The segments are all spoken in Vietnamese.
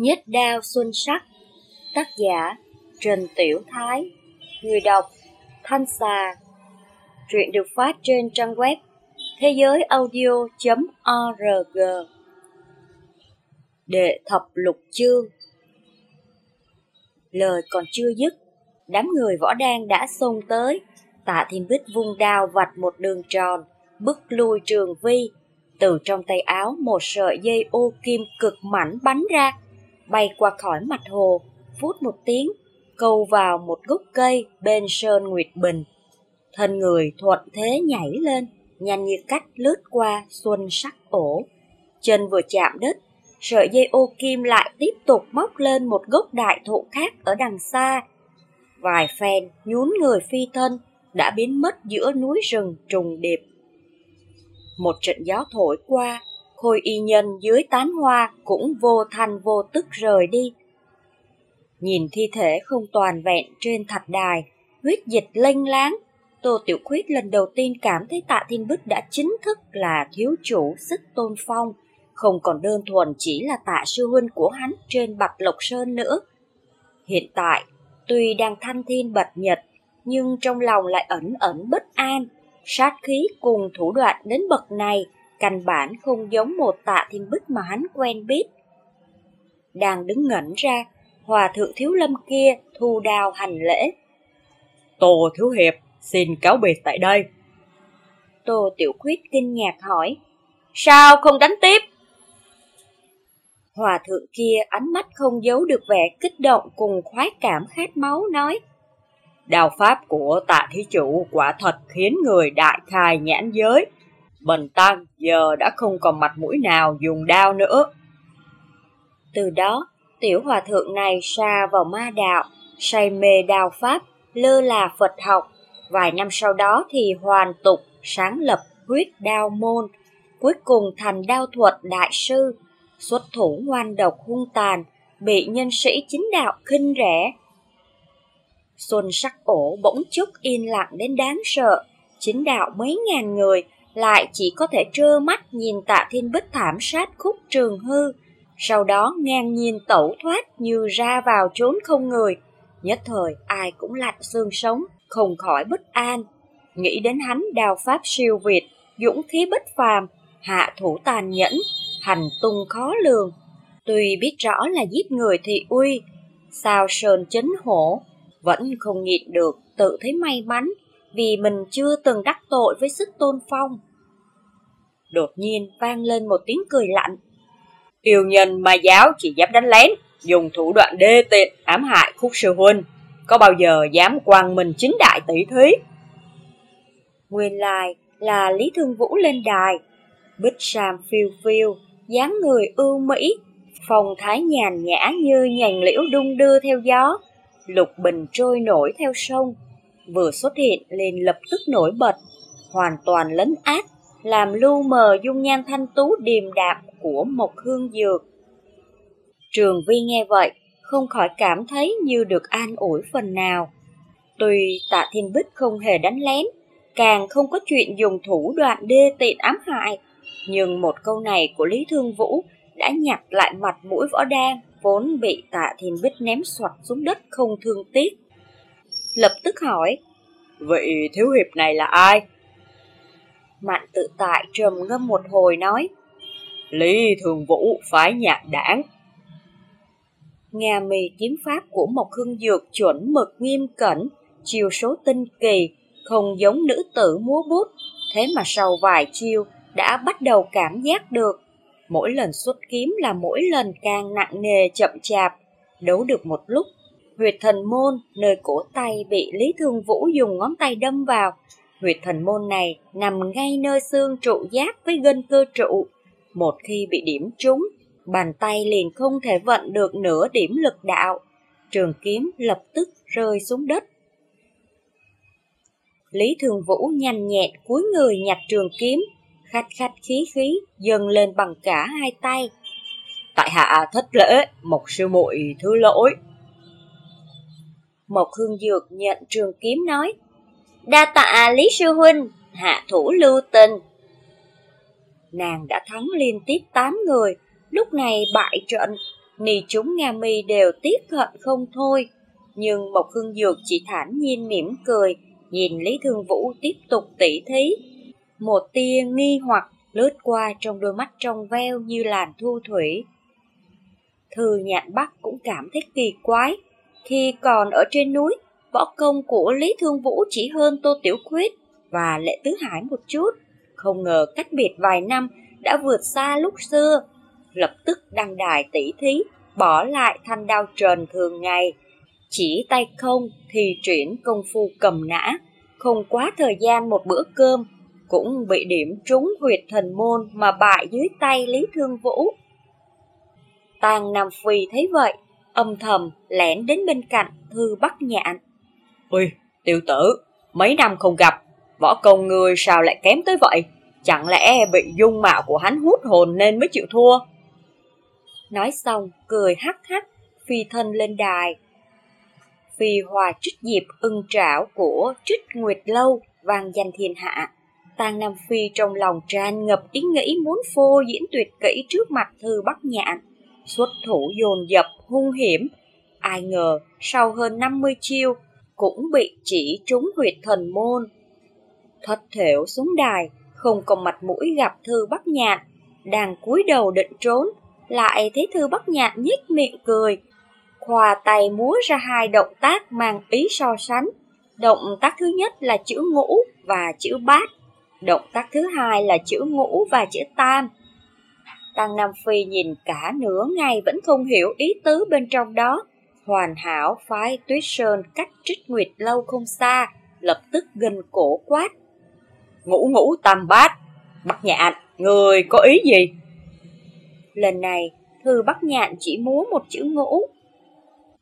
Nhất đao xuân sắc Tác giả Trần Tiểu Thái Người đọc Thanh Xà Truyện được phát trên trang web thế giới audio.org Đệ thập lục chương Lời còn chưa dứt, đám người võ đan đã xông tới. Tạ Thiên Bích vung đao vạch một đường tròn, bức lui trường vi. Từ trong tay áo một sợi dây ô kim cực mảnh bắn ra, bay qua khỏi mặt hồ, phút một tiếng, câu vào một gốc cây bên sơn Nguyệt Bình. Thân người thuận thế nhảy lên, nhanh như cách lướt qua xuân sắc ổ. Chân vừa chạm đất, sợi dây ô kim lại tiếp tục móc lên một gốc đại thụ khác ở đằng xa. Vài phen nhún người phi thân đã biến mất giữa núi rừng trùng điệp. Một trận gió thổi qua, khôi y nhân dưới tán hoa cũng vô thanh vô tức rời đi. Nhìn thi thể không toàn vẹn trên thạch đài, huyết dịch lênh láng, Tô Tiểu Khuyết lần đầu tiên cảm thấy Tạ Thiên Bích đã chính thức là thiếu chủ sức tôn phong, không còn đơn thuần chỉ là tạ sư huynh của hắn trên Bạch Lộc Sơn nữa. Hiện tại, tuy đang thanh thiên bạch nhật, nhưng trong lòng lại ẩn ẩn bất an, sát khí cùng thủ đoạn đến bậc này, căn bản không giống một tạ thiên bích mà hắn quen biết. Đang đứng ngẩn ra, hòa thượng thiếu lâm kia thu đào hành lễ. Tô Thiếu Hiệp, xin cáo biệt tại đây. Tô Tiểu Khuyết kinh ngạc hỏi, sao không đánh tiếp? Hòa thượng kia ánh mắt không giấu được vẻ kích động cùng khoái cảm khát máu nói. Đào pháp của tạ thí chủ quả thật khiến người đại khai nhãn giới. Bần tăng giờ đã không còn mặt mũi nào dùng đao nữa. Từ đó, tiểu hòa thượng này xa vào ma đạo, say mê đào pháp, lơ là Phật học. Vài năm sau đó thì hoàn tục sáng lập huyết đao môn, cuối cùng thành đao thuật đại sư, xuất thủ ngoan độc hung tàn, bị nhân sĩ chính đạo khinh rẻ. Xuân sắc ổ bỗng chốc yên lặng đến đáng sợ, chính đạo mấy ngàn người lại chỉ có thể trơ mắt nhìn tạ thiên bích thảm sát khúc trường hư, sau đó ngang nhiên tẩu thoát như ra vào trốn không người. Nhất thời ai cũng lạnh xương sống, không khỏi bất an. Nghĩ đến hắn đào pháp siêu việt, dũng khí bất phàm, hạ thủ tàn nhẫn, hành tung khó lường. Tuy biết rõ là giết người thì uy, sao sơn chấn hổ, vẫn không nhịn được tự thấy may mắn vì mình chưa từng đắc tội với sức tôn phong. Đột nhiên vang lên một tiếng cười lạnh. Yêu nhân ma giáo chỉ dám đánh lén, dùng thủ đoạn đê tiện ám hại khúc sư huynh, có bao giờ dám quăng mình chính đại tỷ thí? Nguyên lai là Lý Thương Vũ lên đài, bích sam phiêu phiêu, dáng người ưu mỹ, phong thái nhàn nhã như nhành liễu đung đưa theo gió, lục bình trôi nổi theo sông, vừa xuất hiện liền lập tức nổi bật, hoàn toàn lấn át, làm lưu mờ dung nhan thanh tú điềm đạm của một hương dược. Trường Vi nghe vậy, không khỏi cảm thấy như được an ủi phần nào. Tuy tạ thiên bích không hề đánh lén, càng không có chuyện dùng thủ đoạn đê tiện ám hại, nhưng một câu này của Lý Thương Vũ đã nhặt lại mặt mũi võ đan vốn bị tạ thiên bích ném soạt xuống đất không thương tiếc. Lập tức hỏi, Vậy thiếu hiệp này là ai? Mạnh tự tại trầm ngâm một hồi nói, Lý Thường Vũ phái nhạc đảng. Nhà mì kiếm pháp của một hương dược chuẩn mực nghiêm cẩn, chiều số tinh kỳ, không giống nữ tử múa bút, thế mà sau vài chiêu đã bắt đầu cảm giác được. Mỗi lần xuất kiếm là mỗi lần càng nặng nề chậm chạp. Đấu được một lúc, huyệt thần môn nơi cổ tay bị Lý Thương Vũ dùng ngón tay đâm vào. Huyệt thần môn này nằm ngay nơi xương trụ giáp với gân cơ trụ. Một khi bị điểm trúng, bàn tay liền không thể vận được nửa điểm lực đạo. Trường kiếm lập tức rơi xuống đất. Lý Thường Vũ nhanh nhẹn cúi người nhặt trường kiếm, khách khách khí khí dâng lên bằng cả hai tay. Tại hạ thất lễ, một sư muội thứ lỗi. Mộc Hương Dược nhận trường kiếm nói, Đa tạ Lý Sư Huynh, hạ thủ lưu tình. Nàng đã thắng liên tiếp 8 người, lúc này bại trận, Nì chúng Nga mi đều tiếc hận không thôi. Nhưng Mộc Hương Dược chỉ thản nhiên mỉm cười, nhìn Lý Thương Vũ tiếp tục tỉ thí. Một tia nghi hoặc lướt qua trong đôi mắt trong veo như làn thu thủy. Thư nhạn Bắc cũng cảm thấy kỳ quái. Khi còn ở trên núi, võ công của Lý Thương Vũ chỉ hơn Tô Tiểu Khuyết và Lệ Tứ Hải một chút. Không ngờ cách biệt vài năm đã vượt xa lúc xưa. Lập tức đăng đài tỷ thí, bỏ lại thanh đao trần thường ngày. Chỉ tay không thì chuyển công phu cầm nã, không quá thời gian một bữa cơm, cũng bị điểm trúng huyệt thần môn mà bại dưới tay Lý Thương Vũ. Tàng Nam Phi thấy vậy, âm thầm lẻn đến bên cạnh Thư Bắc Nhạn. Ui, tiểu tử, mấy năm không gặp, võ công người sao lại kém tới vậy? Chẳng lẽ bị dung mạo của hắn hút hồn nên mới chịu thua? Nói xong, cười hắc hắc, phi thân lên đài. Phi hòa trích diệp ưng trảo của trích nguyệt lâu vang danh thiên hạ. Tàng Nam Phi trong lòng tràn ngập ý nghĩ muốn phô diễn tuyệt kỹ trước mặt thư Bắc Nhạn. Xuất thủ dồn dập hung hiểm. Ai ngờ sau hơn 50 chiêu cũng bị chỉ trúng huyệt thần môn. Thất thểu xuống đài, không còn mặt mũi gặp Thư Bắc Nhạn, đang cúi đầu định trốn, lại thấy Thư Bắc Nhạn nhếch miệng cười. Khoa tay múa ra hai động tác mang ý so sánh. Động tác thứ nhất là chữ ngũ và chữ bát. Động tác thứ hai là chữ ngũ và chữ tam. Tăng Nam Phi nhìn cả nửa ngày vẫn không hiểu ý tứ bên trong đó. Hoàn hảo phái tuyết sơn cách trích nguyệt lâu không xa, lập tức gần cổ quát ngũ ngũ tam bát. bắt nhạn, người có ý gì? Lần này, thư Bắc nhạn chỉ múa một chữ ngũ.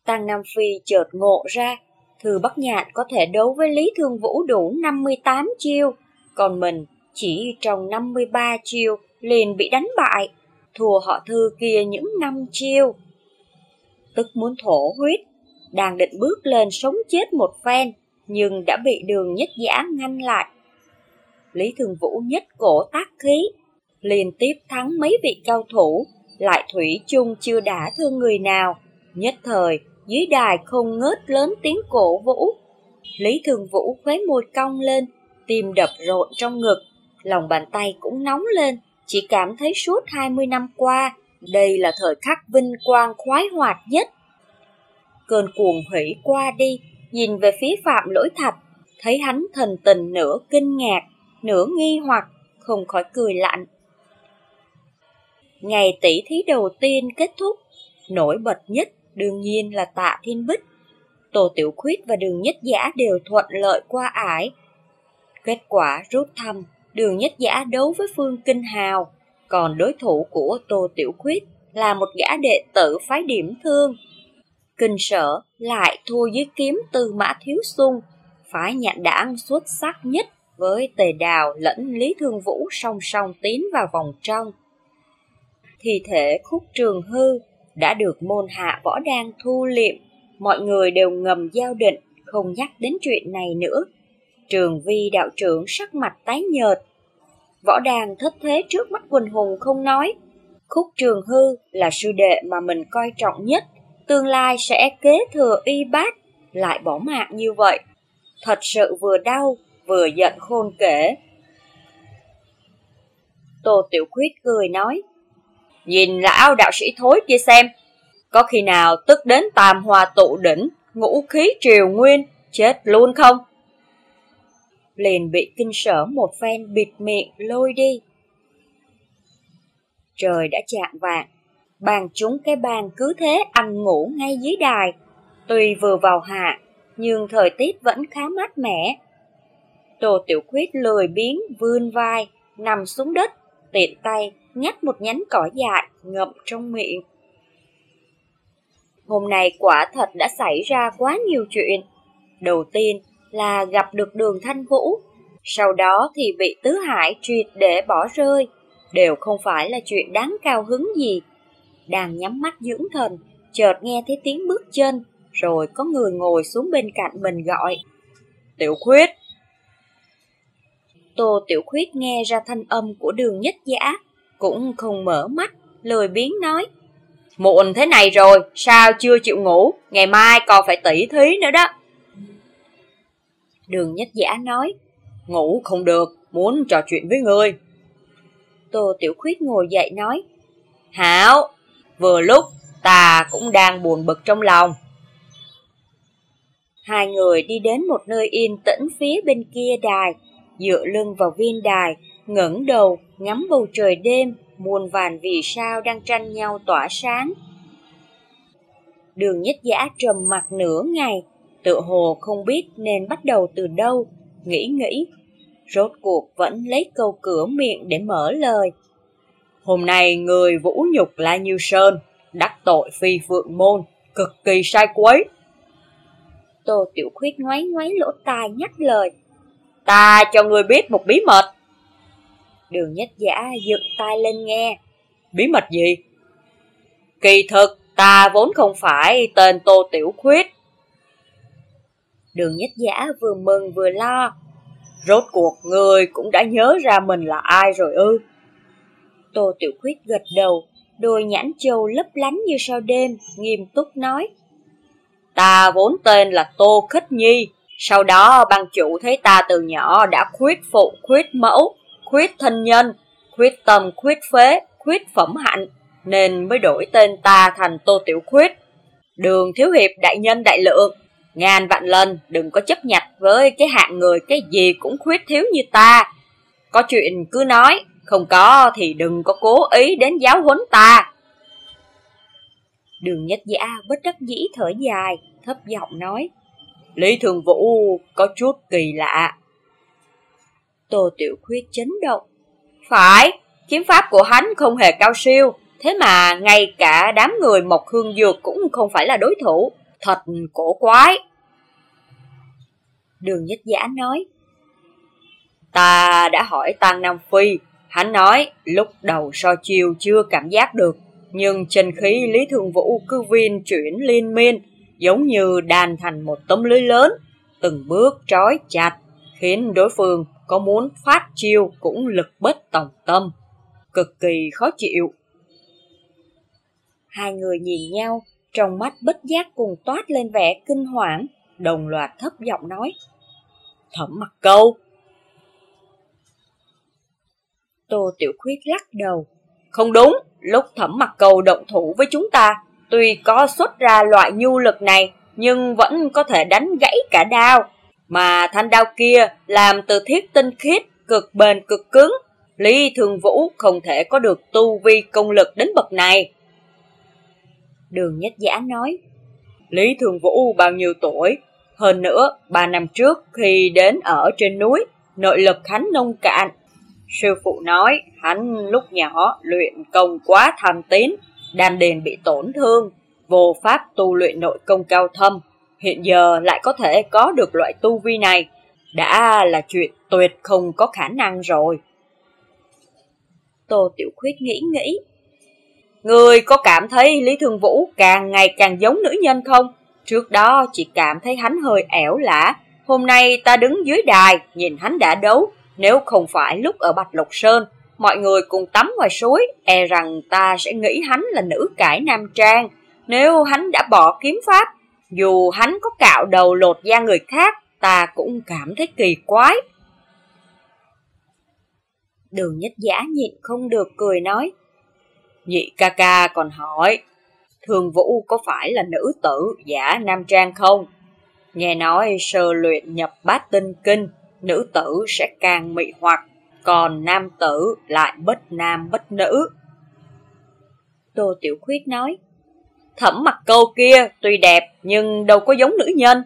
Tăng Nam Phi chợt ngộ ra, thư Bắc nhạn có thể đấu với Lý Thương Vũ đủ 58 chiêu, còn mình chỉ trong 53 chiêu liền bị đánh bại, thua họ thư kia những năm chiêu. Tức muốn thổ huyết, đang định bước lên sống chết một phen, nhưng đã bị đường nhất giả ngăn lại. Lý Thường Vũ nhất cổ tác khí, liên tiếp thắng mấy vị cao thủ, lại thủy chung chưa đả thương người nào. Nhất thời, dưới đài không ngớt lớn tiếng cổ vũ. Lý Thường Vũ khóe môi cong lên, tim đập rộn trong ngực, lòng bàn tay cũng nóng lên, chỉ cảm thấy suốt 20 năm qua, đây là thời khắc vinh quang khoái hoạt nhất. Cơn cuồng hủy qua đi, nhìn về phía Phạm Lỗi Thạch, thấy hắn thần tình nửa kinh ngạc, nửa nghi hoặc, không khỏi cười lạnh. Ngày tỷ thí đầu tiên kết thúc, nổi bật nhất đương nhiên là tạ thiên bích. Tô Tiểu Khuyết và đường nhất giả đều thuận lợi qua ải. Kết quả rút thăm, đường nhất giả đấu với Phương Kinh Hào, còn đối thủ của Tô Tiểu Khuyết là một gã đệ tử phái điểm thương. Kinh sở lại thua dưới kiếm từ mã thiếu sung, phái nhạn đảng xuất sắc nhất với tề đào lẫn Lý Thương Vũ song song tiến vào vòng trong. Thi thể khúc trường hư đã được môn hạ võ đan thu liệm, mọi người đều ngầm giao định không nhắc đến chuyện này nữa. Trường vi đạo trưởng sắc mặt tái nhợt. Võ đàn thất thế trước mắt Quỳnh hùng không nói. Khúc trường hư là sư đệ mà mình coi trọng nhất, tương lai sẽ kế thừa y bát, lại bỏ mạng như vậy. Thật sự vừa đau vừa giận khôn kể. Tô Tiểu Khuyết cười nói, Nhìn lão đạo sĩ thối kia xem, có khi nào tức đến tam hòa tụ đỉnh, ngũ khí triều nguyên, chết luôn không? Liền bị kinh sở một phen bịt miệng lôi đi. Trời đã chạng vàng, bàn chúng cái bàn cứ thế ăn ngủ ngay dưới đài. Tuy vừa vào hạ, nhưng thời tiết vẫn khá mát mẻ, Tô Tiểu Khuyết lười biến vươn vai, nằm xuống đất, tiện tay nhặt một nhánh cỏ dại ngậm trong miệng. Hôm nay quả thật đã xảy ra quá nhiều chuyện. Đầu tiên là gặp được đường Thanh Vũ, sau đó thì bị Tứ Hải triệt để bỏ rơi, đều không phải là chuyện đáng cao hứng gì. Đang nhắm mắt dưỡng thần, chợt nghe thấy tiếng bước chân, rồi có người ngồi xuống bên cạnh mình gọi. Tiểu Khuyết, Tô Tiểu Khuyết nghe ra thanh âm của đường nhất giả, cũng không mở mắt, lười biến nói. Muộn thế này rồi, sao chưa chịu ngủ, ngày mai còn phải tỉ thí nữa đó. Đường nhất giả nói, ngủ không được, muốn trò chuyện với ngươi. Tô Tiểu Khuyết ngồi dậy nói, Hảo, vừa lúc ta cũng đang buồn bực trong lòng. Hai người đi đến một nơi yên tĩnh phía bên kia đài, dựa lưng vào viên đài, ngẩng đầu ngắm bầu trời đêm, muôn vàn vì sao đang tranh nhau tỏa sáng. Đường nhất giả trầm mặt nửa ngày, tự hồ không biết nên bắt đầu từ đâu, nghĩ nghĩ. Rốt cuộc vẫn lấy câu cửa miệng để mở lời. Hôm nay người vũ nhục La Như Sơn, đắc tội phi phượng môn, cực kỳ sai quấy. Tô Tiểu Khuyết ngoáy ngoáy lỗ tai nhắc lời. Ta cho người biết một bí mật. Đường nhất giả dựng tai lên nghe. Bí mật gì? Kỳ thực, ta vốn không phải tên Tô Tiểu Khuyết. Đường nhất giả vừa mừng vừa lo. Rốt cuộc người cũng đã nhớ ra mình là ai rồi ư? Tô Tiểu Khuyết gật đầu, đôi nhãn châu lấp lánh như sao đêm, nghiêm túc nói. Ta vốn tên là Tô Khích Nhi, sau đó ban chủ thấy ta từ nhỏ đã khuyết phụ, khuyết mẫu, khuyết thân nhân, khuyết tâm, khuyết phế, khuyết phẩm hạnh, nên mới đổi tên ta thành Tô Tiểu Khuyết. Đường Thiếu Hiệp đại nhân đại lượng, ngàn vạn lần đừng có chấp nhặt với cái hạng người cái gì cũng khuyết thiếu như ta. Có chuyện cứ nói, không có thì đừng có cố ý đến giáo huấn ta. Đường nhất giả bất đắc dĩ thở dài, thấp giọng nói. Lý Thường Vũ có chút kỳ lạ. Tô Tiểu Khuyết chấn động. Phải, kiếm pháp của hắn không hề cao siêu, thế mà ngay cả đám người Mộc Hương Dược cũng không phải là đối thủ. Thật cổ quái. Đường Nhất Giả nói. Ta đã hỏi Tăng Nam Phi, hắn nói lúc đầu so chiêu chưa cảm giác được, nhưng chân khí Lý Thường Vũ cứ viên chuyển liên miên, giống như đàn thành một tấm lưới lớn, từng bước trói chặt, khiến đối phương có muốn phát chiêu cũng lực bất tòng tâm, cực kỳ khó chịu. Hai người nhìn nhau, trong mắt bất giác cùng toát lên vẻ kinh hoàng, đồng loạt thấp giọng nói. Thẩm mặt câu. Tô Tiểu Khuyết lắc đầu. Không đúng, lúc thẩm mặt cầu động thủ với chúng ta, tuy có xuất ra loại nhu lực này, nhưng vẫn có thể đánh gãy cả đao. Mà thanh đao kia làm từ thiết tinh khiết, cực bền cực cứng. Lý Thường Vũ không thể có được tu vi công lực đến bậc này. Đường Nhất Giả nói, Lý Thường Vũ bao nhiêu tuổi? Hơn nữa, ba năm trước khi đến ở trên núi, nội lực hắn nông cạn. Sư phụ nói hắn lúc nhỏ luyện công quá tham tín, đan đền bị tổn thương, vô pháp tu luyện nội công cao thâm, hiện giờ lại có thể có được loại tu vi này, đã là chuyện tuyệt không có khả năng rồi. Tô Tiểu Khuyết nghĩ nghĩ. Người có cảm thấy Lý Thương Vũ càng ngày càng giống nữ nhân không? Trước đó chỉ cảm thấy hắn hơi ẻo lả, hôm nay ta đứng dưới đài, nhìn hắn đã đấu, nếu không phải lúc ở Bạch Lộc Sơn, mọi người cùng tắm ngoài suối, e rằng ta sẽ nghĩ hắn là nữ cải nam trang. Nếu hắn đã bỏ kiếm pháp, dù hắn có cạo đầu lột da người khác, ta cũng cảm thấy kỳ quái. Đường nhất giả nhịn không được cười nói. Nhị ca ca còn hỏi, thường vũ có phải là nữ tử giả nam trang không? Nghe nói sơ luyện nhập bát tinh kinh, nữ tử sẽ càng mị hoặc, còn nam tử lại bất nam bất nữ. Tô Tiểu Khuyết nói, thẩm mặt câu kia tuy đẹp nhưng đâu có giống nữ nhân.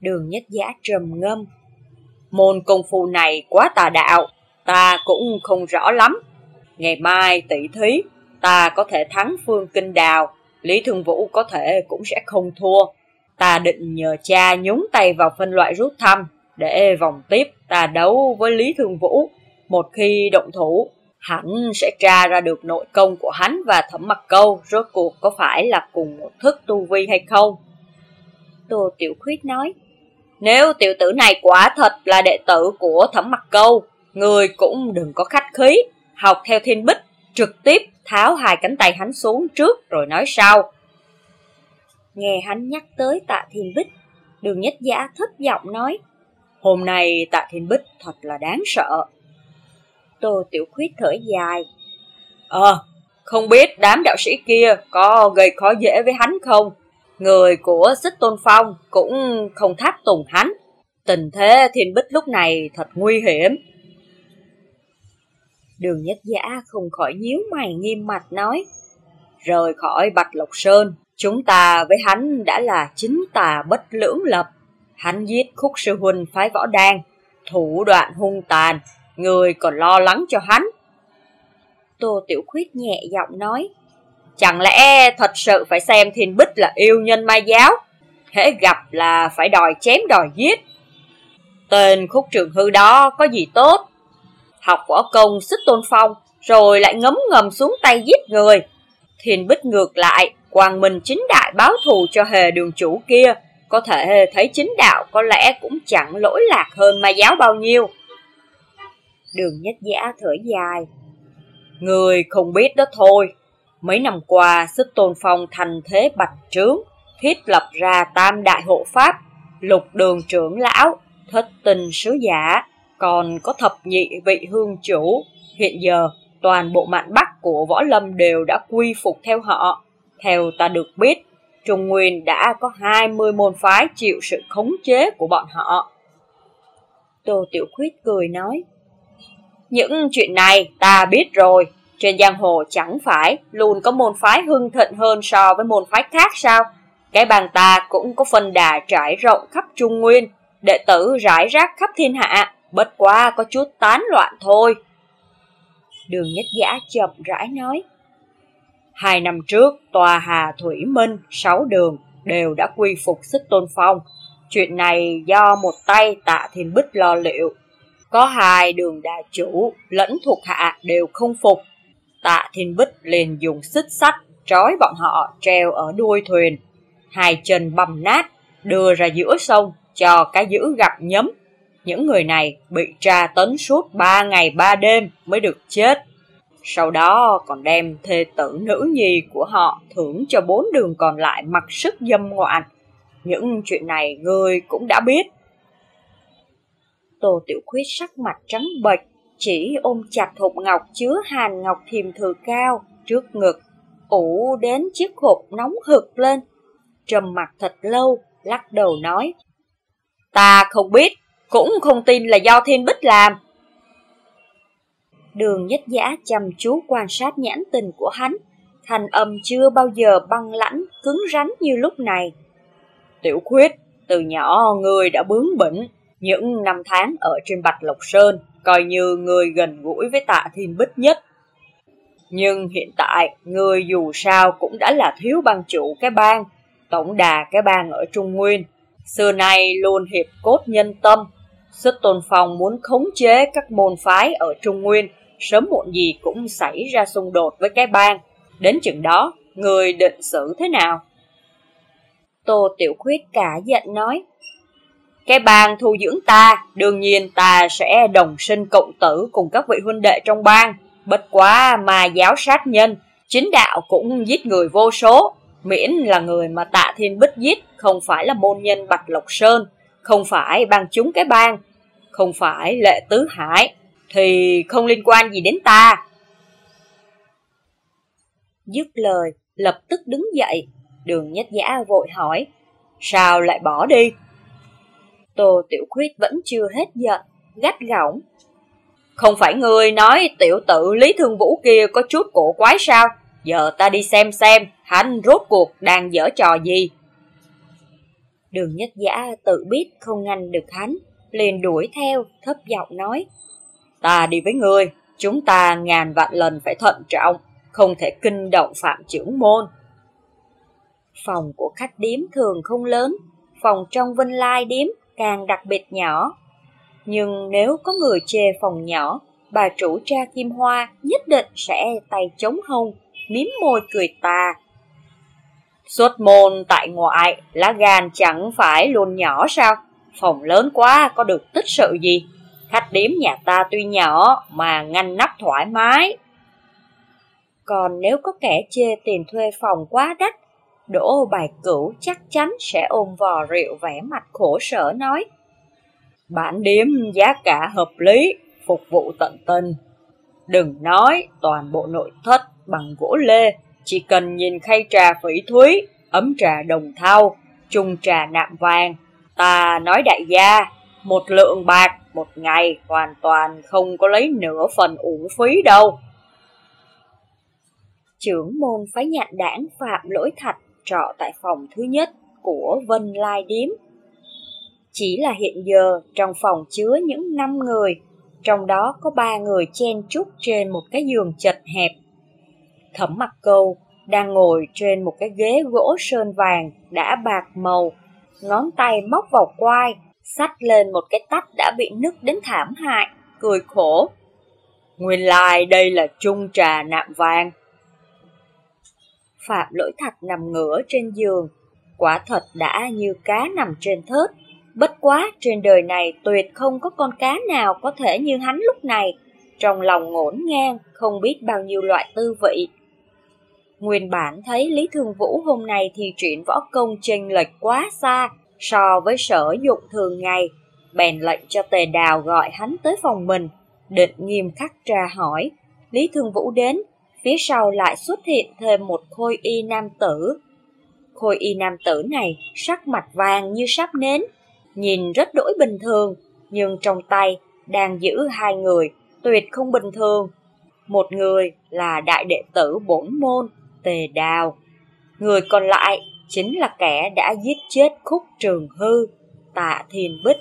Đường nhất giả trầm ngâm. Môn công phu này quá tà đạo, ta cũng không rõ lắm. Ngày mai tỷ thí, ta có thể thắng Phương Kinh Đào, Lý Thường Vũ có thể cũng sẽ không thua. Ta định nhờ cha nhúng tay vào phân loại rút thăm, để vòng tiếp ta đấu với Lý Thường Vũ. Một khi động thủ, hắn sẽ tra ra được nội công của hắn và thẩm mặc câu rốt cuộc có phải là cùng một thức tu vi hay không. Tô Tiểu Khuyết nói, nếu tiểu tử này quả thật là đệ tử của thẩm mặc câu, người cũng đừng có khách khí, học theo thiên bích, trực tiếp tháo hai cánh tay hắn xuống trước rồi nói sau. Nghe hắn nhắc tới tạ thiên bích, đường nhất giả thấp giọng nói, hôm nay tạ thiên bích thật là đáng sợ. Tô Tiểu Khuyết thở dài. Ờ, không biết đám đạo sĩ kia có gây khó dễ với hắn không? Người của xích tôn phong cũng không tháp tùng hắn. Tình thế thiên bích lúc này thật nguy hiểm. Đường nhất giả không khỏi nhíu mày nghiêm mặt nói. Rời khỏi Bạch Lộc Sơn, chúng ta với hắn đã là chính tà bất lưỡng lập. Hắn giết khúc sư huynh phái võ đan, thủ đoạn hung tàn, người còn lo lắng cho hắn. Tô Tiểu Khuyết nhẹ giọng nói. Chẳng lẽ thật sự phải xem thiên bích là yêu nhân mai giáo? Hễ gặp là phải đòi chém đòi giết. Tên khúc trường hư đó có gì tốt? Học võ công xích tôn phong, rồi lại ngấm ngầm xuống tay giết người. Thiên bích ngược lại, quang minh chính đại báo thù cho hề đường chủ kia. Có thể thấy chính đạo có lẽ cũng chẳng lỗi lạc hơn mai giáo bao nhiêu. Đường nhất giả thở dài. Người không biết đó thôi. Mấy năm qua, sức tôn phong thành thế bạch trướng, thiết lập ra tam đại hộ pháp, lục đường trưởng lão, thất tình sứ giả, còn có thập nhị vị hương chủ. Hiện giờ, toàn bộ mạn Bắc của Võ Lâm đều đã quy phục theo họ. Theo ta được biết, Trung Nguyên đã có 20 môn phái chịu sự khống chế của bọn họ. Tô Tiểu Khuyết cười nói, Những chuyện này ta biết rồi, trên giang hồ chẳng phải luôn có môn phái hưng thịnh hơn so với môn phái khác sao? Cái bàn ta cũng có phần đà trải rộng khắp Trung Nguyên, đệ tử rải rác khắp thiên hạ, bất quá có chút tán loạn thôi. Đường nhất giả chậm rãi nói. Hai năm trước, tòa Hà Thủy Minh, sáu đường đều đã quy phục sức tôn phong. Chuyện này do một tay tạ thiên bích lo liệu. Có hai đường đà chủ lẫn thuộc hạ đều không phục. Tạ thiên bích liền dùng xích sắt trói bọn họ treo ở đuôi thuyền. Hai chân bầm nát, đưa ra giữa sông cho cái giữ gặp nhấm. Những người này bị tra tấn suốt ba ngày ba đêm mới được chết. Sau đó còn đem thê tử nữ nhi của họ thưởng cho bốn đường còn lại mặc sức dâm ngoạn. Những chuyện này ngươi cũng đã biết. Tô Tiểu Khuyết sắc mặt trắng bệch, chỉ ôm chặt hộp ngọc chứa hàn ngọc thiềm thừa cao trước ngực, ủ đến chiếc hộp nóng hực lên. Trầm mặt thật lâu, lắc đầu nói. Ta không biết, cũng không tin là do thiên bích làm. Đường nhất giả chăm chú quan sát nhãn tình của hắn, thành âm chưa bao giờ băng lãnh, cứng rắn như lúc này. Tiểu khuyết, từ nhỏ người đã bướng bỉnh, những năm tháng ở trên Bạch Lộc Sơn, coi như người gần gũi với tạ thiên bích nhất. Nhưng hiện tại, người dù sao cũng đã là thiếu bang chủ cái bang, tổng đà cái bang ở Trung Nguyên. Xưa nay luôn hiệp cốt nhân tâm, Sức tôn phong muốn khống chế các môn phái ở Trung Nguyên, sớm muộn gì cũng xảy ra xung đột với cái bang. Đến chừng đó, người định xử thế nào? Tô Tiểu Khuyết cả giận nói. Cái bang thu dưỡng ta, đương nhiên ta sẽ đồng sinh cộng tử cùng các vị huynh đệ trong bang. Bất quá mà giáo sát nhân, chính đạo cũng giết người vô số. Miễn là người mà tạ thiên bích giết, không phải là môn nhân Bạch Lộc Sơn, không phải bang chúng cái bang, không phải lệ tứ hải, thì không liên quan gì đến ta. Dứt lời, lập tức đứng dậy, đường nhất giả vội hỏi, sao lại bỏ đi? Tô Tiểu Khuyết vẫn chưa hết giận, gắt gỏng. Không phải người nói tiểu tử Lý Thương Vũ kia có chút cổ quái sao? Giờ ta đi xem xem, hắn rốt cuộc đang dở trò gì? Đường nhất giả tự biết không ngăn được hắn, liền đuổi theo, thấp giọng nói. Ta đi với ngươi, chúng ta ngàn vạn lần phải thận trọng, không thể kinh động phạm trưởng môn. Phòng của khách điếm thường không lớn, phòng trong Vinh Lai điếm càng đặc biệt nhỏ. Nhưng nếu có người chê phòng nhỏ, bà chủ cha Kim Hoa nhất định sẽ tay chống hông, miếm môi cười tà. Xuất môn tại ngoại, lá gan chẳng phải luôn nhỏ sao? Phòng lớn quá có được tích sự gì? Khách điếm nhà ta tuy nhỏ mà ngăn nắp thoải mái. Còn nếu có kẻ chê tiền thuê phòng quá đắt, Đỗ bài cửu chắc chắn sẽ ôm vò rượu vẻ mặt khổ sở nói. Bản điếm giá cả hợp lý, phục vụ tận tình. Đừng nói toàn bộ nội thất bằng gỗ lê, chỉ cần nhìn khay trà phỉ thúy, ấm trà đồng thau, chung trà nạm vàng. Ta nói đại gia, một lượng bạc một ngày hoàn toàn không có lấy nửa phần uổng phí đâu. Trưởng môn phái nhạn đảng Phạm Lỗi Thạch trọ tại phòng thứ nhất của Vân Lai Điếm. Chỉ là hiện giờ trong phòng chứa những năm người, trong đó có ba người chen chúc trên một cái giường chật hẹp. Thẩm mặt câu đang ngồi trên một cái ghế gỗ sơn vàng đã bạc màu, ngón tay móc vào quai, xách lên một cái tách đã bị nứt đến thảm hại, cười khổ. Nguyên lai like đây là chung trà nạm vàng. Phạm lỗi thạch nằm ngửa trên giường, quả thật đã như cá nằm trên thớt. Bất quá trên đời này tuyệt không có con cá nào có thể như hắn lúc này, trong lòng ngổn ngang, không biết bao nhiêu loại tư vị. Nguyên bản thấy Lý Thường Vũ hôm nay thì chuyện võ công chênh lệch quá xa so với sở dụng thường ngày, bèn lệnh cho tề đào gọi hắn tới phòng mình, định nghiêm khắc tra hỏi. Lý Thường Vũ đến, phía sau lại xuất hiện thêm một khôi y nam tử. Khôi y nam tử này sắc mặt vàng như sắp nến, nhìn rất đổi bình thường, nhưng trong tay đang giữ hai người tuyệt không bình thường. Một người là đại đệ tử bổn môn, Tề Đào. Người còn lại chính là kẻ đã giết chết khúc trường hư, tạ thiền bích.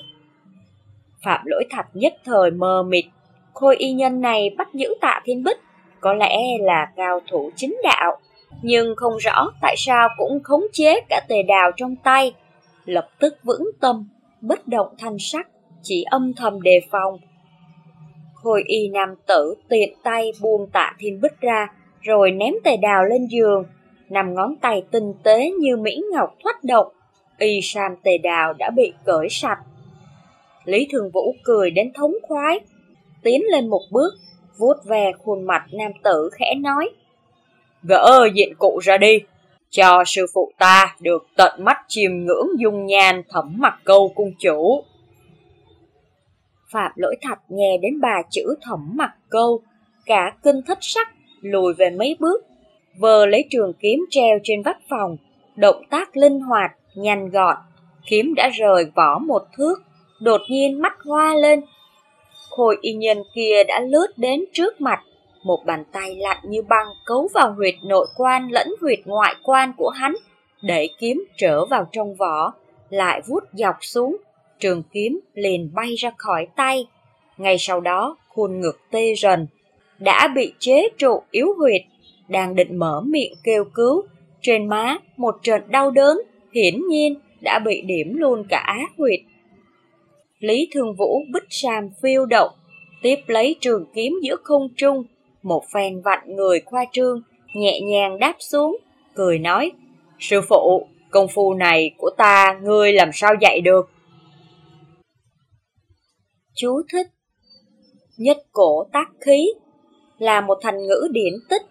Phạm lỗi thật nhất thời mờ mịt, khôi y nhân này bắt giữ tạ thiên bích, có lẽ là cao thủ chính đạo, nhưng không rõ tại sao cũng khống chế cả tề đào trong tay. Lập tức vững tâm, bất động thanh sắc, chỉ âm thầm đề phòng. Khôi y nam tử tiện tay buông tạ thiên bích ra, rồi ném tề đào lên giường, nằm ngón tay tinh tế như mỹ ngọc thoát động, y sam tề đào đã bị cởi sạch. Lý Thường Vũ cười đến thống khoái, tiến lên một bước, vuốt ve khuôn mặt nam tử khẽ nói. Gỡ diện cụ ra đi, cho sư phụ ta được tận mắt chiêm ngưỡng dung nhan thẩm mặt câu cung chủ. Phạm lỗi thạch nghe đến bà chữ thẩm mặt câu, cả kinh thất sắc, lùi về mấy bước, vờ lấy trường kiếm treo trên vách phòng, động tác linh hoạt, nhanh gọn, kiếm đã rời vỏ một thước, đột nhiên mắt hoa lên. Khôi y nhân kia đã lướt đến trước mặt, một bàn tay lạnh như băng cấu vào huyệt nội quan lẫn huyệt ngoại quan của hắn, để kiếm trở vào trong vỏ, lại vuốt dọc xuống, trường kiếm liền bay ra khỏi tay. Ngay sau đó, khuôn ngực tê rần, đã bị chế trụ yếu huyệt, đang định mở miệng kêu cứu, trên má một trận đau đớn, hiển nhiên đã bị điểm luôn cả á huyệt. Lý Thường Vũ bích sam phiêu động, tiếp lấy trường kiếm giữa không trung, một phen vặn người khoa trương, nhẹ nhàng đáp xuống, cười nói, Sư phụ, công phu này của ta ngươi làm sao dạy được? Chú thích Nhất cổ tác khí là một thành ngữ điển tích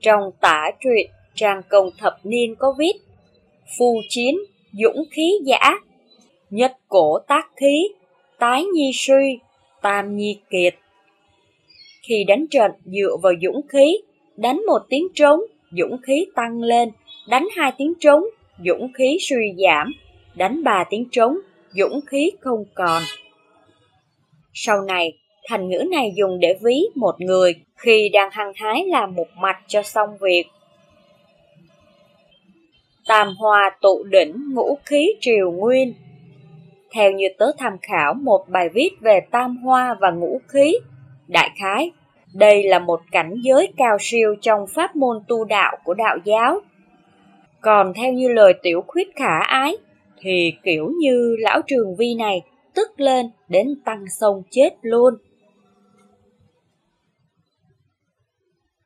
trong tả truyện trang công thập niên có viết phù chiến, dũng khí giả, nhất cổ tác khí, tái nhi suy, tam nhi kiệt. Khi đánh trận dựa vào dũng khí, đánh một tiếng trống, dũng khí tăng lên, đánh hai tiếng trống, dũng khí suy giảm, đánh ba tiếng trống, dũng khí không còn. Sau này, thành ngữ này dùng để ví một người khi đang hăng hái làm một mạch cho xong việc. Tam hòa tụ đỉnh ngũ khí triều nguyên Theo như tớ tham khảo một bài viết về tam hoa và ngũ khí, đại khái, đây là một cảnh giới cao siêu trong pháp môn tu đạo của đạo giáo. Còn theo như lời tiểu khuyết khả ái, thì kiểu như lão trường vi này tức lên đến tăng sông chết luôn.